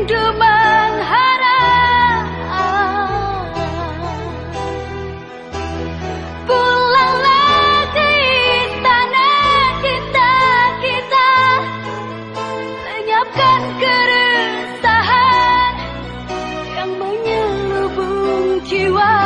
rindu mengharap Pulanglah ke tanah kita kita Lenyapkan keresahan yang menyelubungi jiwa.